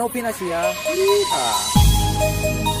Novinasia. Yeehaw.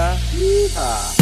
Olha.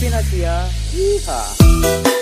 Pilipinas, yeah. Yeehaw!